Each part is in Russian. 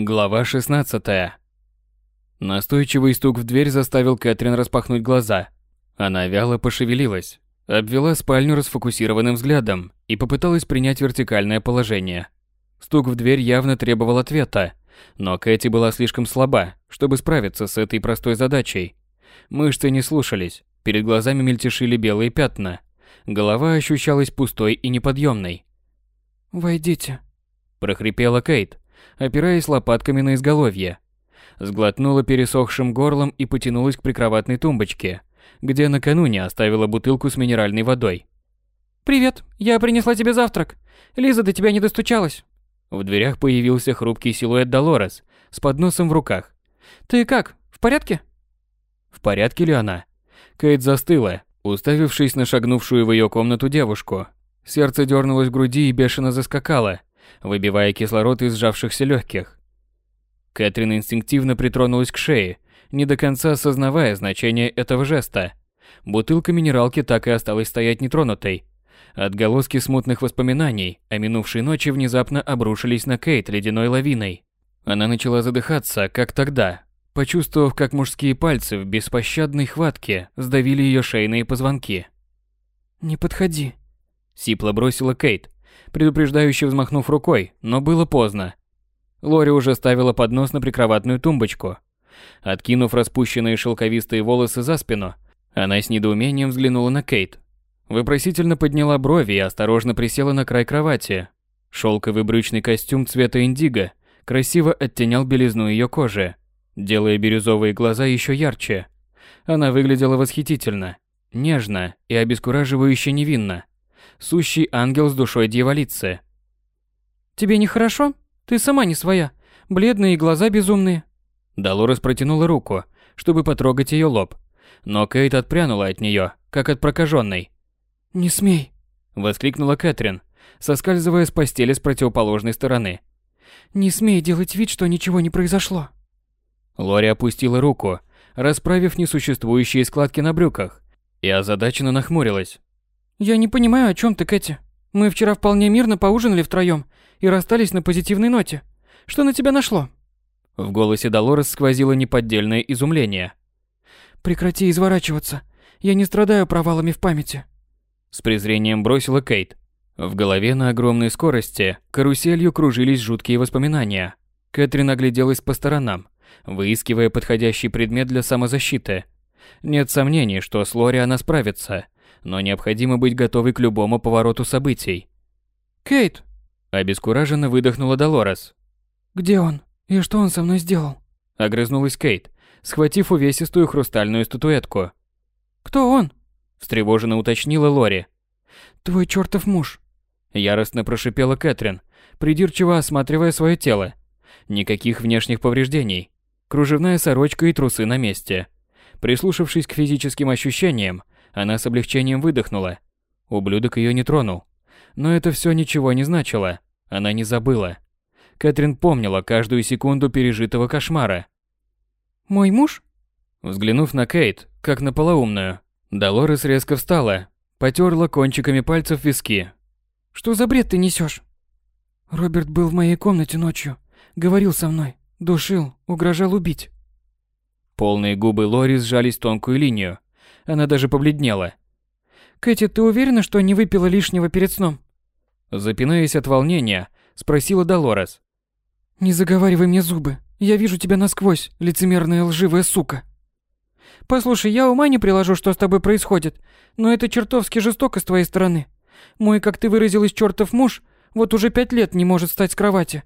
Глава 16. Настойчивый стук в дверь заставил Кэтрин распахнуть глаза. Она вяло пошевелилась, обвела спальню расфокусированным взглядом и попыталась принять вертикальное положение. Стук в дверь явно требовал ответа, но Кэти была слишком слаба, чтобы справиться с этой простой задачей. Мышцы не слушались, перед глазами мельтешили белые пятна. Голова ощущалась пустой и неподъемной. «Войдите», – прохрипела Кейт, опираясь лопатками на изголовье. Сглотнула пересохшим горлом и потянулась к прикроватной тумбочке, где накануне оставила бутылку с минеральной водой. «Привет, я принесла тебе завтрак. Лиза до тебя не достучалась». В дверях появился хрупкий силуэт Долорес с подносом в руках. «Ты как, в порядке?» В порядке ли она? Кейт застыла, уставившись на шагнувшую в ее комнату девушку. Сердце дернулось в груди и бешено заскакало, выбивая кислород из сжавшихся легких. Кэтрин инстинктивно притронулась к шее, не до конца осознавая значение этого жеста. Бутылка минералки так и осталась стоять нетронутой. Отголоски смутных воспоминаний о минувшей ночи внезапно обрушились на Кейт ледяной лавиной. Она начала задыхаться, как тогда, почувствовав, как мужские пальцы в беспощадной хватке сдавили ее шейные позвонки. «Не подходи», — сипло бросила Кейт, предупреждающе взмахнув рукой, но было поздно. Лори уже ставила поднос на прикроватную тумбочку. Откинув распущенные шелковистые волосы за спину, она с недоумением взглянула на Кейт. Вопросительно подняла брови и осторожно присела на край кровати. Шелковый брючный костюм цвета индиго красиво оттенял белизну ее кожи, делая бирюзовые глаза еще ярче. Она выглядела восхитительно, нежно и обескураживающе невинно сущий ангел с душой дьяволицы. «Тебе нехорошо? Ты сама не своя. Бледные глаза безумные». Долорес протянула руку, чтобы потрогать ее лоб. Но Кейт отпрянула от нее, как от прокаженной. «Не смей!» – воскликнула Кэтрин, соскальзывая с постели с противоположной стороны. «Не смей делать вид, что ничего не произошло!» Лори опустила руку, расправив несуществующие складки на брюках, и озадаченно нахмурилась. «Я не понимаю, о чем ты, Кэти. Мы вчера вполне мирно поужинали втроем и расстались на позитивной ноте. Что на тебя нашло?» В голосе Долорес сквозило неподдельное изумление. «Прекрати изворачиваться. Я не страдаю провалами в памяти». С презрением бросила Кейт. В голове на огромной скорости каруселью кружились жуткие воспоминания. Кэтрин огляделась по сторонам, выискивая подходящий предмет для самозащиты. Нет сомнений, что с Лори она справится – но необходимо быть готовой к любому повороту событий. «Кейт!» – обескураженно выдохнула Долорес. «Где он? И что он со мной сделал?» – огрызнулась Кейт, схватив увесистую хрустальную статуэтку. «Кто он?» – встревоженно уточнила Лори. «Твой чертов муж!» – яростно прошипела Кэтрин, придирчиво осматривая свое тело. Никаких внешних повреждений. Кружевная сорочка и трусы на месте. Прислушавшись к физическим ощущениям, она с облегчением выдохнула. Ублюдок ее не тронул. Но это все ничего не значило. Она не забыла. Кэтрин помнила каждую секунду пережитого кошмара. «Мой муж?» Взглянув на Кейт, как на полоумную, Долорес резко встала, потерла кончиками пальцев виски. «Что за бред ты несешь? «Роберт был в моей комнате ночью. Говорил со мной. Душил, угрожал убить». Полные губы Лори сжались тонкую линию. Она даже побледнела. «Кэти, ты уверена, что не выпила лишнего перед сном?» Запинаясь от волнения, спросила Долорес. «Не заговаривай мне зубы. Я вижу тебя насквозь, лицемерная лживая сука». «Послушай, я ума не приложу, что с тобой происходит, но это чертовски жестоко с твоей стороны. Мой, как ты выразилась, чертов муж, вот уже пять лет не может встать с кровати,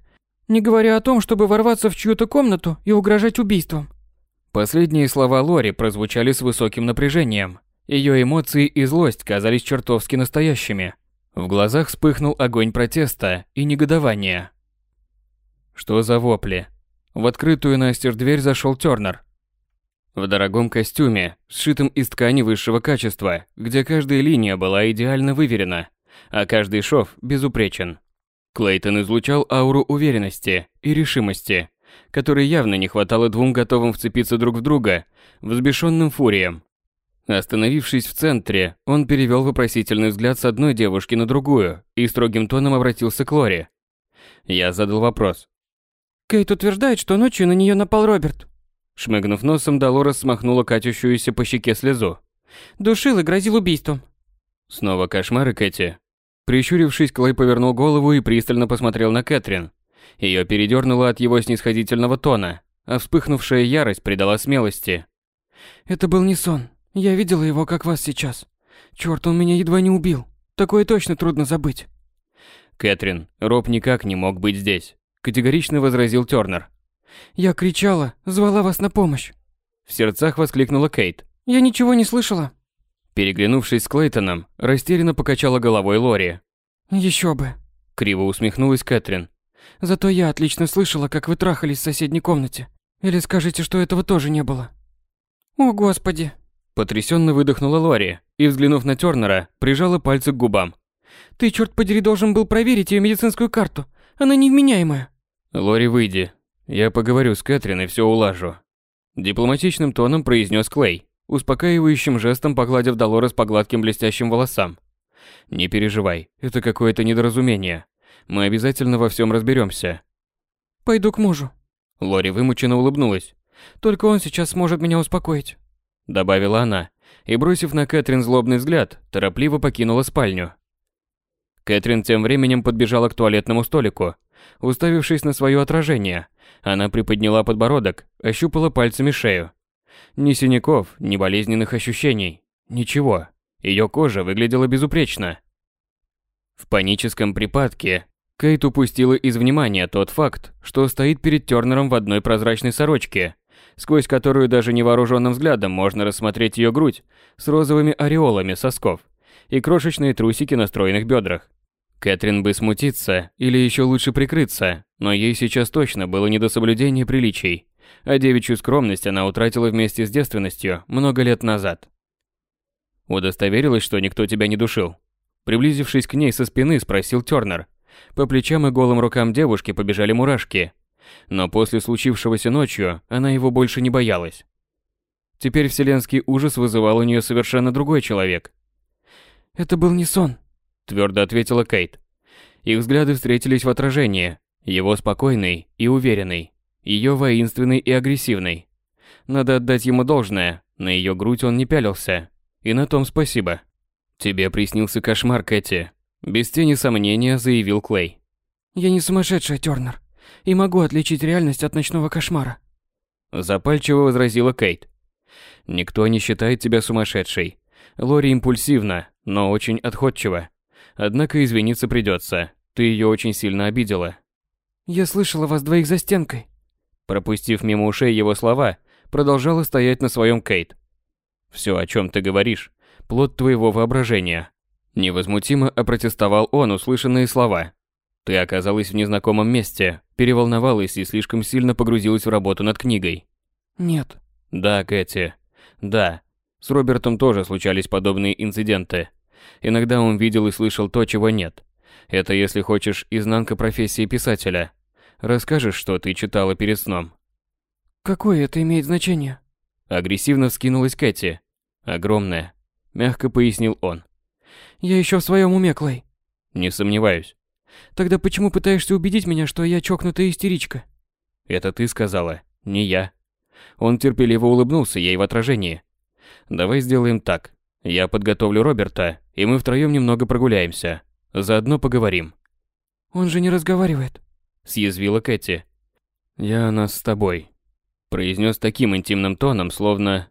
не говоря о том, чтобы ворваться в чью-то комнату и угрожать убийством. Последние слова Лори прозвучали с высоким напряжением. Ее эмоции и злость казались чертовски настоящими. В глазах вспыхнул огонь протеста и негодования. Что за вопли? В открытую настежь дверь зашел Тернер. В дорогом костюме, сшитом из ткани высшего качества, где каждая линия была идеально выверена, а каждый шов безупречен. Клейтон излучал ауру уверенности и решимости, которой явно не хватало двум готовым вцепиться друг в друга, взбешенным фуриям. Остановившись в центре, он перевел вопросительный взгляд с одной девушки на другую и строгим тоном обратился к Лоре. Я задал вопрос. Кейт утверждает, что ночью на нее напал Роберт. Шмыгнув носом, Долорес смахнула катящуюся по щеке слезу. Душил и грозил убийством. Снова кошмары Кэти. Прищурившись, Клей повернул голову и пристально посмотрел на Кэтрин. Ее передернуло от его снисходительного тона, а вспыхнувшая ярость придала смелости. «Это был не сон. Я видела его, как вас сейчас. Черт, он меня едва не убил. Такое точно трудно забыть». «Кэтрин, Роб никак не мог быть здесь», – категорично возразил Тёрнер. «Я кричала, звала вас на помощь». В сердцах воскликнула Кейт. «Я ничего не слышала». Переглянувшись с Клейтоном, растерянно покачала головой Лори. Еще бы. Криво усмехнулась Кэтрин. Зато я отлично слышала, как вы трахались в соседней комнате. Или скажите, что этого тоже не было. О, господи. Потрясенно выдохнула Лори и, взглянув на Тёрнера, прижала пальцы к губам. Ты, черт подери, должен был проверить ее медицинскую карту. Она невменяемая. Лори, выйди. Я поговорю с Кэтрин и все улажу. Дипломатичным тоном произнес Клей успокаивающим жестом погладив Долорес по гладким блестящим волосам. «Не переживай, это какое-то недоразумение. Мы обязательно во всем разберемся. «Пойду к мужу». Лори вымученно улыбнулась. «Только он сейчас сможет меня успокоить», — добавила она, и, бросив на Кэтрин злобный взгляд, торопливо покинула спальню. Кэтрин тем временем подбежала к туалетному столику. Уставившись на свое отражение, она приподняла подбородок, ощупала пальцами шею. Ни синяков, ни болезненных ощущений. Ничего. Ее кожа выглядела безупречно. В паническом припадке Кейт упустила из внимания тот факт, что стоит перед Тернером в одной прозрачной сорочке, сквозь которую даже невооруженным взглядом можно рассмотреть ее грудь с розовыми ореолами сосков и крошечные трусики на стройных бедрах. Кэтрин бы смутиться или еще лучше прикрыться, но ей сейчас точно было не до соблюдения приличий а девичью скромность она утратила вместе с девственностью много лет назад. Удостоверилась, что никто тебя не душил. Приблизившись к ней со спины, спросил Тёрнер. По плечам и голым рукам девушки побежали мурашки. Но после случившегося ночью она его больше не боялась. Теперь вселенский ужас вызывал у нее совершенно другой человек. «Это был не сон», – твердо ответила Кейт. Их взгляды встретились в отражении, его спокойный и уверенный ее воинственной и агрессивной. Надо отдать ему должное, на ее грудь он не пялился. И на том спасибо. «Тебе приснился кошмар, Кэти», – без тени сомнения заявил Клей. «Я не сумасшедшая, Тёрнер, и могу отличить реальность от ночного кошмара». Запальчиво возразила Кейт. «Никто не считает тебя сумасшедшей. Лори импульсивна, но очень отходчива. Однако извиниться придется. Ты ее очень сильно обидела». «Я слышала вас двоих за стенкой», Пропустив мимо ушей его слова, продолжала стоять на своем Кейт. «Все, о чем ты говоришь, плод твоего воображения». Невозмутимо опротестовал он услышанные слова. «Ты оказалась в незнакомом месте, переволновалась и слишком сильно погрузилась в работу над книгой». «Нет». «Да, Кэти. Да. С Робертом тоже случались подобные инциденты. Иногда он видел и слышал то, чего нет. Это, если хочешь, изнанка профессии писателя. Расскажешь, что ты читала перед сном?» «Какое это имеет значение?» Агрессивно вскинулась Кэти. «Огромное», — мягко пояснил он. «Я еще в своем уме, Клей». «Не сомневаюсь». «Тогда почему пытаешься убедить меня, что я чокнутая истеричка?» «Это ты сказала, не я». Он терпеливо улыбнулся ей в отражении. «Давай сделаем так. Я подготовлю Роберта, и мы втроем немного прогуляемся. Заодно поговорим». «Он же не разговаривает» съязвила Кэти. «Я нас с тобой», – произнес таким интимным тоном, словно...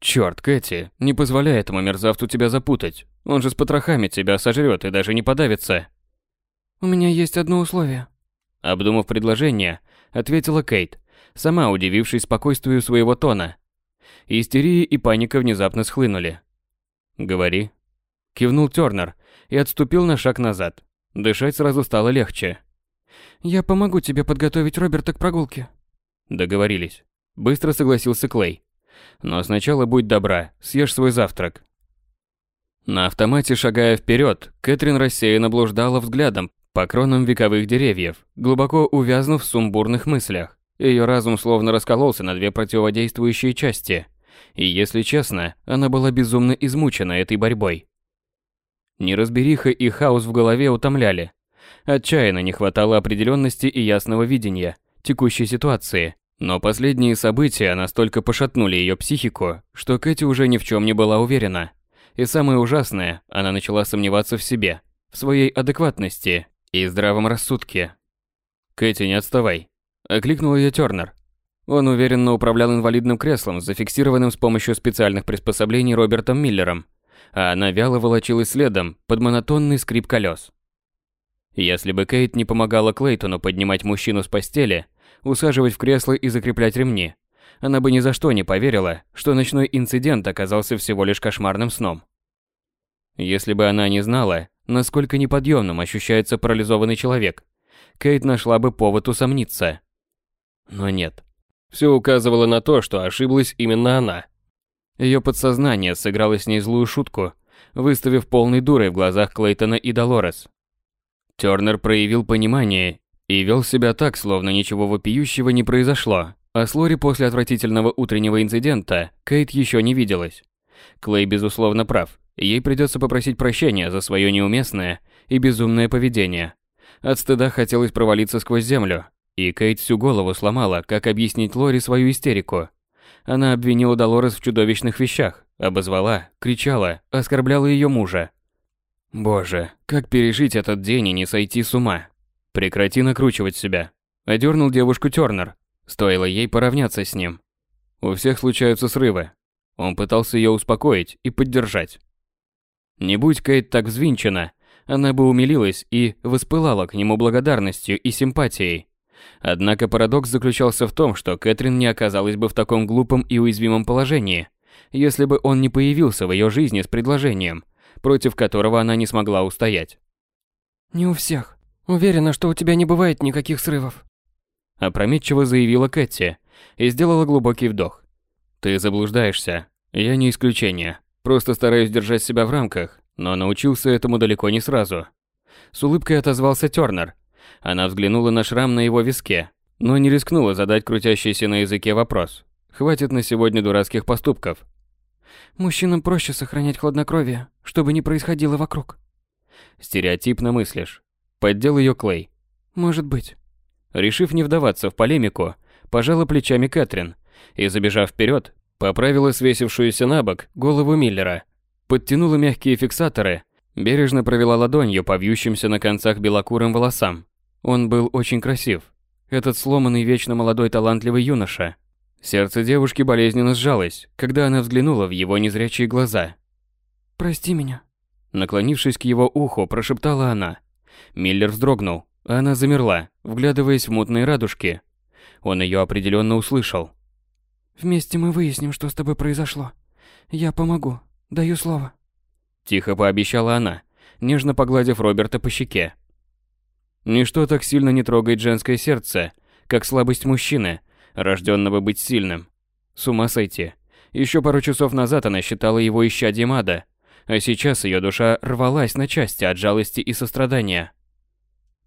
«Чёрт, Кэти, не позволяй этому мерзавцу тебя запутать. Он же с потрохами тебя сожрет и даже не подавится». «У меня есть одно условие». Обдумав предложение, ответила Кейт, сама удивившись спокойствию своего тона. Истерия и паника внезапно схлынули. «Говори». Кивнул Тёрнер и отступил на шаг назад. Дышать сразу стало легче. Я помогу тебе подготовить Роберта к прогулке. Договорились. Быстро согласился Клей. Но сначала будь добра, съешь свой завтрак. На автомате шагая вперед, Кэтрин рассеянно блуждала взглядом по кронам вековых деревьев, глубоко увязнув в сумбурных мыслях. Ее разум словно раскололся на две противодействующие части. И, если честно, она была безумно измучена этой борьбой. Неразбериха и хаос в голове утомляли. Отчаянно не хватало определенности и ясного видения, текущей ситуации, но последние события настолько пошатнули ее психику, что Кэти уже ни в чем не была уверена. И самое ужасное, она начала сомневаться в себе, в своей адекватности и здравом рассудке. «Кэти, не отставай», – окликнул ее Тёрнер. Он уверенно управлял инвалидным креслом, зафиксированным с помощью специальных приспособлений Робертом Миллером, а она вяло волочилась следом под монотонный скрип колес. Если бы Кейт не помогала Клейтону поднимать мужчину с постели, усаживать в кресло и закреплять ремни, она бы ни за что не поверила, что ночной инцидент оказался всего лишь кошмарным сном. Если бы она не знала, насколько неподъемным ощущается парализованный человек, Кейт нашла бы повод усомниться. Но нет. Все указывало на то, что ошиблась именно она. Ее подсознание сыграло с ней злую шутку, выставив полной дурой в глазах Клейтона и Долорес. Тёрнер проявил понимание и вел себя так, словно ничего вопиющего не произошло, а с Лори после отвратительного утреннего инцидента Кейт еще не виделась. Клей безусловно прав, ей придется попросить прощения за свое неуместное и безумное поведение. От стыда хотелось провалиться сквозь землю, и Кейт всю голову сломала, как объяснить Лори свою истерику. Она обвинила Долорес в чудовищных вещах, обозвала, кричала, оскорбляла ее мужа. Боже, как пережить этот день и не сойти с ума? Прекрати накручивать себя. Одернул девушку Тёрнер. Стоило ей поравняться с ним. У всех случаются срывы. Он пытался ее успокоить и поддержать. Не будь Кейт так взвинчена, она бы умилилась и воспылала к нему благодарностью и симпатией. Однако парадокс заключался в том, что Кэтрин не оказалась бы в таком глупом и уязвимом положении, если бы он не появился в ее жизни с предложением, против которого она не смогла устоять. «Не у всех. Уверена, что у тебя не бывает никаких срывов», опрометчиво заявила Кэти и сделала глубокий вдох. «Ты заблуждаешься. Я не исключение. Просто стараюсь держать себя в рамках, но научился этому далеко не сразу». С улыбкой отозвался Тёрнер. Она взглянула на шрам на его виске, но не рискнула задать крутящийся на языке вопрос. Хватит на сегодня дурацких поступков. Мужчинам проще сохранять хладнокровие, чтобы не происходило вокруг. Стереотипно мыслишь. Поддел ее Клей. Может быть. Решив не вдаваться в полемику, пожала плечами Кэтрин и, забежав вперед, поправила свесившуюся на бок голову Миллера, подтянула мягкие фиксаторы, бережно провела ладонью по вьющимся на концах белокурым волосам. Он был очень красив. Этот сломанный вечно молодой талантливый юноша – Сердце девушки болезненно сжалось, когда она взглянула в его незрячие глаза. «Прости меня». Наклонившись к его уху, прошептала она. Миллер вздрогнул, она замерла, вглядываясь в мутные радужки. Он ее определенно услышал. «Вместе мы выясним, что с тобой произошло. Я помогу, даю слово». Тихо пообещала она, нежно погладив Роберта по щеке. Ничто так сильно не трогает женское сердце, как слабость мужчины – рожденного быть сильным. С ума сойти. Еще пару часов назад она считала его исчадьем ада, а сейчас ее душа рвалась на части от жалости и сострадания.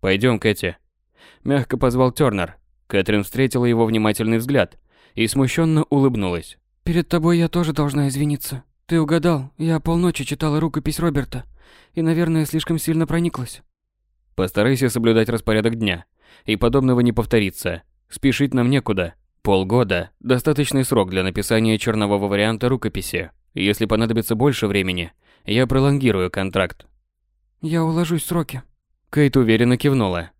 «Пойдем, Кэти», – мягко позвал Тернер. Кэтрин встретила его внимательный взгляд и смущенно улыбнулась. «Перед тобой я тоже должна извиниться. Ты угадал, я полночи читала рукопись Роберта и, наверное, слишком сильно прониклась». «Постарайся соблюдать распорядок дня, и подобного не повторится. Спешить нам некуда. Полгода – достаточный срок для написания чернового варианта рукописи. Если понадобится больше времени, я пролонгирую контракт. Я уложусь в сроки. Кейт уверенно кивнула.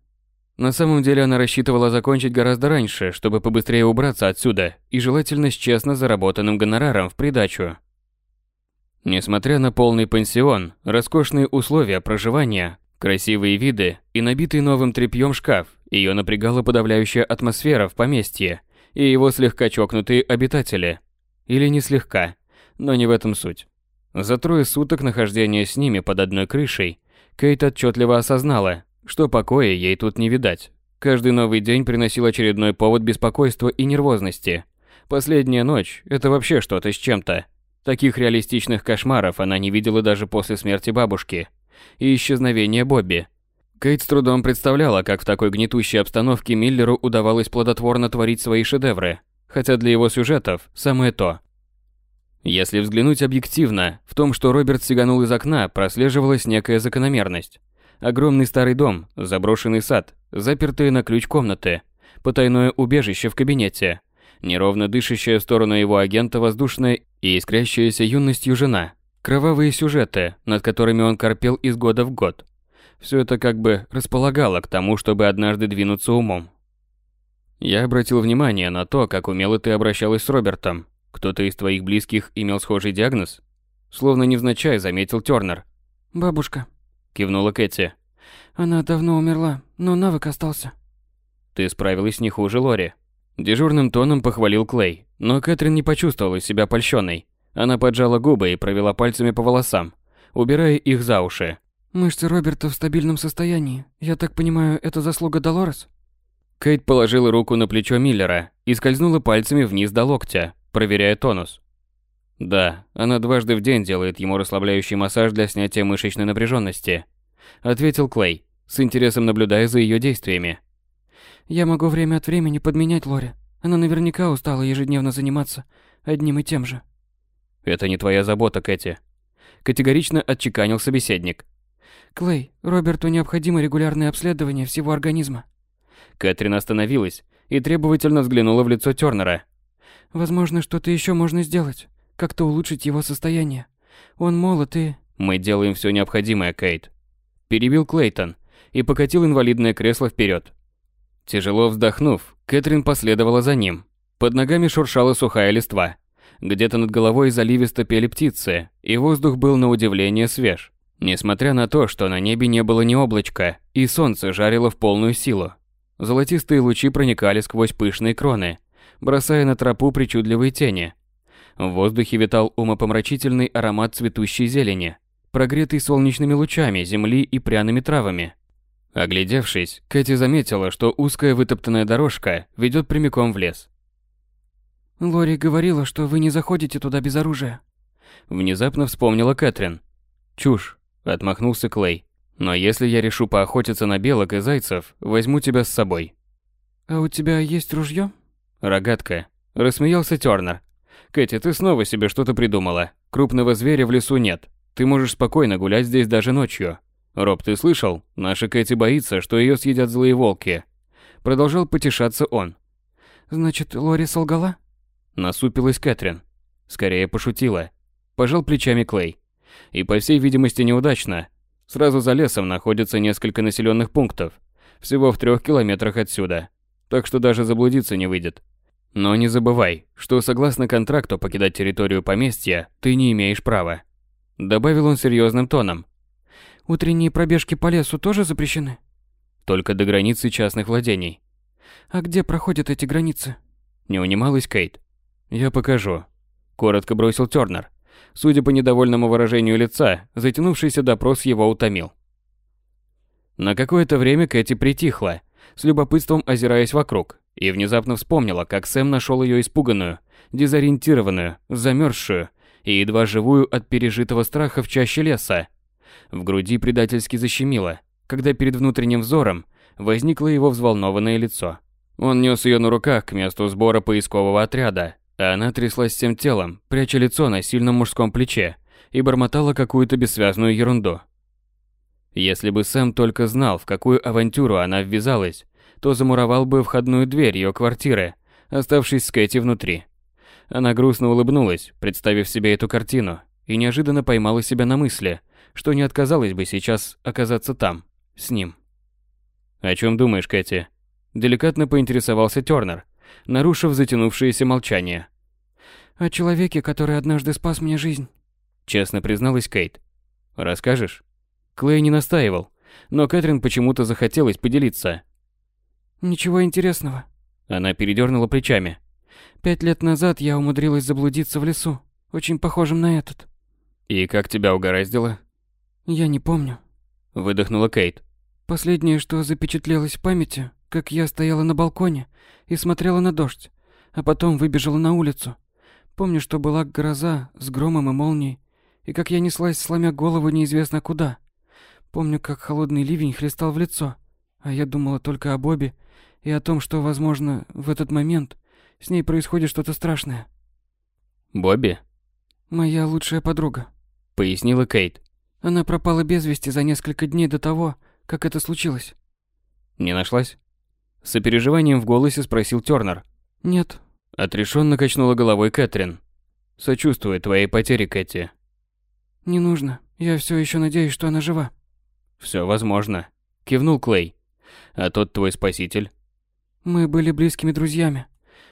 На самом деле она рассчитывала закончить гораздо раньше, чтобы побыстрее убраться отсюда, и желательно с честно заработанным гонораром в придачу. Несмотря на полный пансион, роскошные условия проживания, красивые виды и набитый новым тряпьем шкаф, ее напрягала подавляющая атмосфера в поместье и его слегка чокнутые обитатели. Или не слегка, но не в этом суть. За трое суток нахождения с ними под одной крышей, Кейт отчетливо осознала, что покоя ей тут не видать. Каждый новый день приносил очередной повод беспокойства и нервозности. Последняя ночь – это вообще что-то с чем-то. Таких реалистичных кошмаров она не видела даже после смерти бабушки и исчезновения Бобби – Кейт с трудом представляла, как в такой гнетущей обстановке Миллеру удавалось плодотворно творить свои шедевры, хотя для его сюжетов самое то. Если взглянуть объективно, в том, что Роберт сиганул из окна, прослеживалась некая закономерность. Огромный старый дом, заброшенный сад, запертые на ключ комнаты, Потайное убежище в кабинете. Неровно дышащая в сторону его агента воздушная и искрящаяся юностью жена. Кровавые сюжеты, над которыми он корпел из года в год. Все это как бы располагало к тому, чтобы однажды двинуться умом. Я обратил внимание на то, как умело ты обращалась с Робертом. Кто-то из твоих близких имел схожий диагноз? Словно невзначай заметил Тёрнер. «Бабушка», – кивнула Кэти. «Она давно умерла, но навык остался». «Ты справилась не хуже Лори». Дежурным тоном похвалил Клей, но Кэтрин не почувствовала себя польщенной. Она поджала губы и провела пальцами по волосам, убирая их за уши. «Мышцы Роберта в стабильном состоянии. Я так понимаю, это заслуга Долорес?» Кейт положила руку на плечо Миллера и скользнула пальцами вниз до локтя, проверяя тонус. Да, она дважды в день делает ему расслабляющий массаж для снятия мышечной напряженности, ответил Клей, с интересом наблюдая за ее действиями. Я могу время от времени подменять Лори. Она наверняка устала ежедневно заниматься одним и тем же. Это не твоя забота, Кэти. Категорично отчеканил собеседник. Клей, Роберту необходимо регулярное обследование всего организма. Кэтрин остановилась и требовательно взглянула в лицо Тёрнера. Возможно, что-то еще можно сделать как-то улучшить его состояние. Он молод и... Мы делаем все необходимое, Кейт. Перебил Клейтон и покатил инвалидное кресло вперед. Тяжело вздохнув, Кэтрин последовала за ним. Под ногами шуршала сухая листва. Где-то над головой заливисто пели птицы, и воздух был на удивление свеж. Несмотря на то, что на небе не было ни облачка, и солнце жарило в полную силу. Золотистые лучи проникали сквозь пышные кроны, бросая на тропу причудливые тени, в воздухе витал умопомрачительный аромат цветущей зелени, прогретый солнечными лучами земли и пряными травами. Оглядевшись, Кэти заметила, что узкая вытоптанная дорожка ведет прямиком в лес. «Лори говорила, что вы не заходите туда без оружия». Внезапно вспомнила Кэтрин. «Чушь», — отмахнулся Клей. «Но если я решу поохотиться на белок и зайцев, возьму тебя с собой». «А у тебя есть ружье?» «Рогатка», — рассмеялся Тёрнер. Кэти, ты снова себе что-то придумала. Крупного зверя в лесу нет. Ты можешь спокойно гулять здесь даже ночью. Роб, ты слышал? Наша Кэти боится, что ее съедят злые волки. Продолжал потешаться он. Значит, Лори солгала? Насупилась Кэтрин. Скорее пошутила. Пожал плечами Клей. И по всей видимости неудачно. Сразу за лесом находится несколько населенных пунктов. Всего в трех километрах отсюда. Так что даже заблудиться не выйдет. Но не забывай, что согласно контракту покидать территорию поместья ты не имеешь права. Добавил он серьезным тоном. Утренние пробежки по лесу тоже запрещены? Только до границы частных владений. А где проходят эти границы? Не унималась Кейт. Я покажу. Коротко бросил Тёрнер. Судя по недовольному выражению лица, затянувшийся допрос его утомил. На какое-то время Кэти притихла, с любопытством озираясь вокруг, и внезапно вспомнила, как Сэм нашел ее испуганную, дезориентированную, замерзшую и едва живую от пережитого страха в чаще леса. В груди предательски защемило, когда перед внутренним взором возникло его взволнованное лицо. Он нес ее на руках к месту сбора поискового отряда, а она тряслась всем телом, пряча лицо на сильном мужском плече, и бормотала какую-то бессвязную ерунду. Если бы Сэм только знал, в какую авантюру она ввязалась, то замуровал бы входную дверь ее квартиры, оставшись с Кэти внутри. Она грустно улыбнулась, представив себе эту картину, и неожиданно поймала себя на мысли, что не отказалась бы сейчас оказаться там, с ним. «О чем думаешь, Кэти?» Деликатно поинтересовался Тёрнер, нарушив затянувшееся молчание. «О человеке, который однажды спас мне жизнь», — честно призналась Кейт. «Расскажешь?» Клей не настаивал, но Кэтрин почему-то захотелось поделиться, Ничего интересного. Она передернула плечами. Пять лет назад я умудрилась заблудиться в лесу, очень похожем на этот. И как тебя угораздило? Я не помню. Выдохнула Кейт. Последнее, что запечатлелось в памяти, как я стояла на балконе и смотрела на дождь, а потом выбежала на улицу. Помню, что была гроза с громом и молнией, и как я неслась, сломя голову неизвестно куда. Помню, как холодный ливень хлестал в лицо, а я думала только о Бобби и о том, что, возможно, в этот момент с ней происходит что-то страшное. «Бобби?» «Моя лучшая подруга», — пояснила Кейт. «Она пропала без вести за несколько дней до того, как это случилось». «Не нашлась?» С сопереживанием в голосе спросил Тёрнер. Нет. Отрешенно качнула головой Кэтрин. Сочувствую твоей потере, Кэти. Не нужно. Я все еще надеюсь, что она жива. Все возможно. Кивнул Клей. А тот твой спаситель? Мы были близкими друзьями.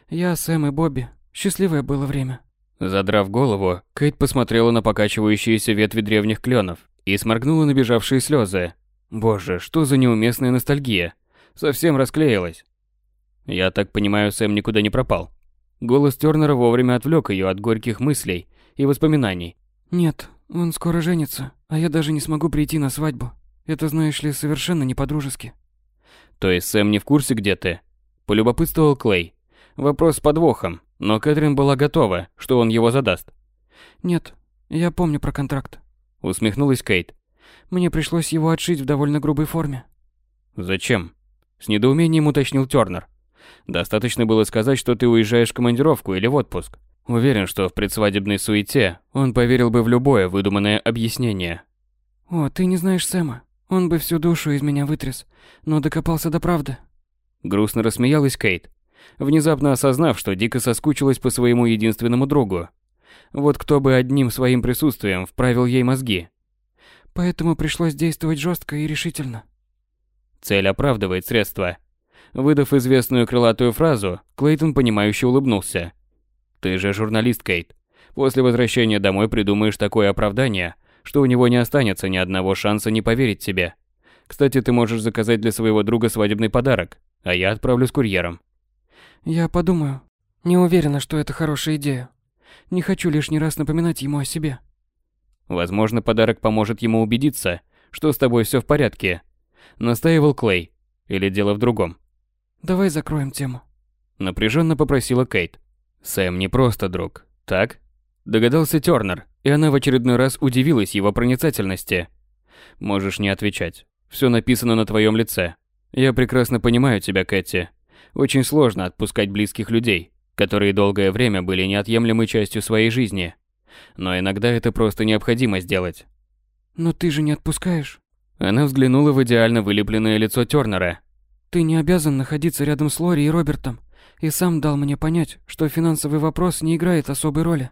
Я, Сэм и Бобби. Счастливое было время. Задрав голову, Кейт посмотрела на покачивающиеся ветви древних кленов и сморгнула набежавшие слезы. Боже, что за неуместная ностальгия. Совсем расклеилась. Я так понимаю, Сэм никуда не пропал. Голос Тёрнера вовремя отвлек ее от горьких мыслей и воспоминаний. Нет, он скоро женится, а я даже не смогу прийти на свадьбу. Это, знаешь ли, совершенно не по-дружески. То есть Сэм не в курсе, где ты? Полюбопытствовал Клей. Вопрос с подвохом, но Кэтрин была готова, что он его задаст. Нет, я помню про контракт. Усмехнулась Кейт. Мне пришлось его отшить в довольно грубой форме. Зачем? С недоумением уточнил Тёрнер. Достаточно было сказать, что ты уезжаешь в командировку или в отпуск. Уверен, что в предсвадебной суете он поверил бы в любое выдуманное объяснение. О, ты не знаешь Сэма. Он бы всю душу из меня вытряс, но докопался до правды. Грустно рассмеялась Кейт, внезапно осознав, что дико соскучилась по своему единственному другу. Вот кто бы одним своим присутствием вправил ей мозги. Поэтому пришлось действовать жестко и решительно. Цель оправдывает средства. Выдав известную крылатую фразу, Клейтон понимающе улыбнулся. Ты же журналист, Кейт. После возвращения домой придумаешь такое оправдание, что у него не останется ни одного шанса не поверить тебе. Кстати, ты можешь заказать для своего друга свадебный подарок, а я отправлю с курьером. Я подумаю. Не уверена, что это хорошая идея. Не хочу лишний раз напоминать ему о себе. Возможно, подарок поможет ему убедиться, что с тобой все в порядке. Настаивал Клей. Или дело в другом. Давай закроем тему. Напряженно попросила Кейт. Сэм не просто друг, так? Догадался Тёрнер, и она в очередной раз удивилась его проницательности. Можешь не отвечать. Все написано на твоем лице. Я прекрасно понимаю тебя, Кэти. Очень сложно отпускать близких людей, которые долгое время были неотъемлемой частью своей жизни. Но иногда это просто необходимо сделать. Но ты же не отпускаешь. Она взглянула в идеально вылепленное лицо Тёрнера. Ты не обязан находиться рядом с Лори и Робертом, и сам дал мне понять, что финансовый вопрос не играет особой роли.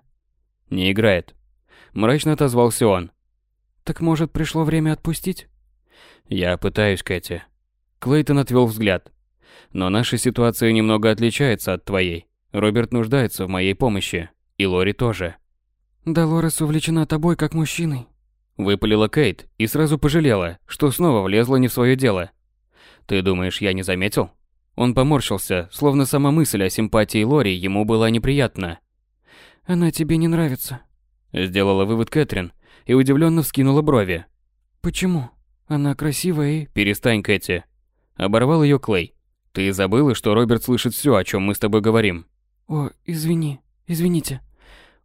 Не играет. Мрачно отозвался он. Так может, пришло время отпустить? Я пытаюсь, Кэти. Клейтон отвел взгляд. Но наша ситуация немного отличается от твоей. Роберт нуждается в моей помощи. И Лори тоже. Долорес увлечена тобой как мужчиной. Выпалила Кейт и сразу пожалела, что снова влезла не в свое дело. Ты думаешь, я не заметил? Он поморщился, словно сама мысль о симпатии Лори ему была неприятна. Она тебе не нравится. Сделала вывод Кэтрин и удивленно вскинула брови. Почему? Она красивая и... Перестань, Кэти. Оборвал ее Клей. Ты забыла, что Роберт слышит все, о чем мы с тобой говорим? О, извини. Извините.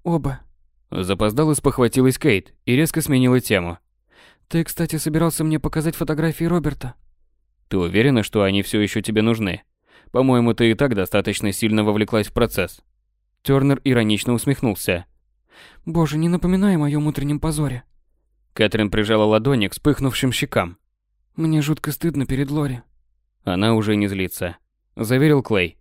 Оба. Запоздало спохватилась Кейт и резко сменила тему. Ты, кстати, собирался мне показать фотографии Роберта? Ты уверена, что они все еще тебе нужны? По-моему, ты и так достаточно сильно вовлеклась в процесс. Тёрнер иронично усмехнулся. Боже, не напоминай о моем утреннем позоре. Кэтрин прижала ладони к вспыхнувшим щекам. Мне жутко стыдно перед Лори. Она уже не злится, заверил Клей.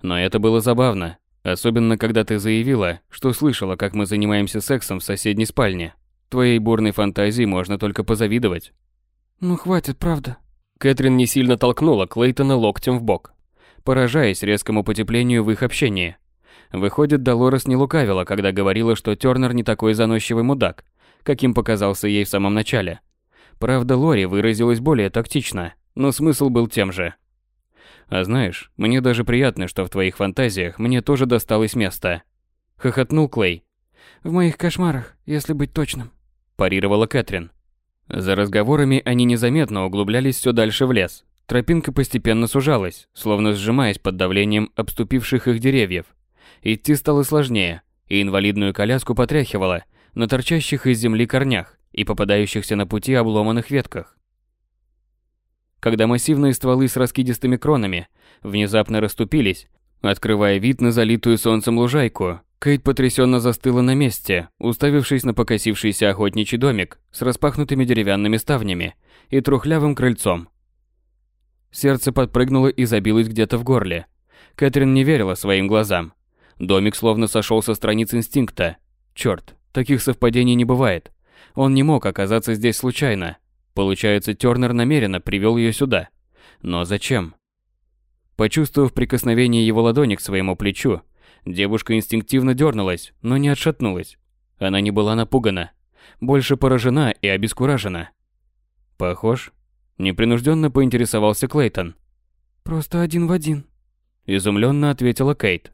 Но это было забавно, особенно когда ты заявила, что слышала, как мы занимаемся сексом в соседней спальне. Твоей бурной фантазии можно только позавидовать. Ну хватит, правда. Кэтрин не сильно толкнула Клейтона локтем в бок, поражаясь резкому потеплению в их общении. Выходит, Долорес не лукавила, когда говорила, что Тёрнер не такой заносчивый мудак, каким показался ей в самом начале. Правда, Лори выразилась более тактично, но смысл был тем же. А знаешь, мне даже приятно, что в твоих фантазиях мне тоже досталось место. Хохотнул Клей. В моих кошмарах, если быть точным. Парировала Кэтрин. За разговорами они незаметно углублялись все дальше в лес. Тропинка постепенно сужалась, словно сжимаясь под давлением обступивших их деревьев. Идти стало сложнее, и инвалидную коляску потряхивало на торчащих из земли корнях и попадающихся на пути обломанных ветках. Когда массивные стволы с раскидистыми кронами внезапно расступились, открывая вид на залитую солнцем лужайку, Кейт потрясенно застыла на месте, уставившись на покосившийся охотничий домик с распахнутыми деревянными ставнями и трухлявым крыльцом. Сердце подпрыгнуло и забилось где-то в горле. Кэтрин не верила своим глазам. Домик словно сошел со страниц инстинкта. Черт, таких совпадений не бывает. Он не мог оказаться здесь случайно. Получается, Тёрнер намеренно привел ее сюда. Но зачем? Почувствовав прикосновение его ладони к своему плечу, девушка инстинктивно дернулась, но не отшатнулась. Она не была напугана, больше поражена и обескуражена. Похож? Непринужденно поинтересовался Клейтон. Просто один в один. Изумленно ответила Кейт.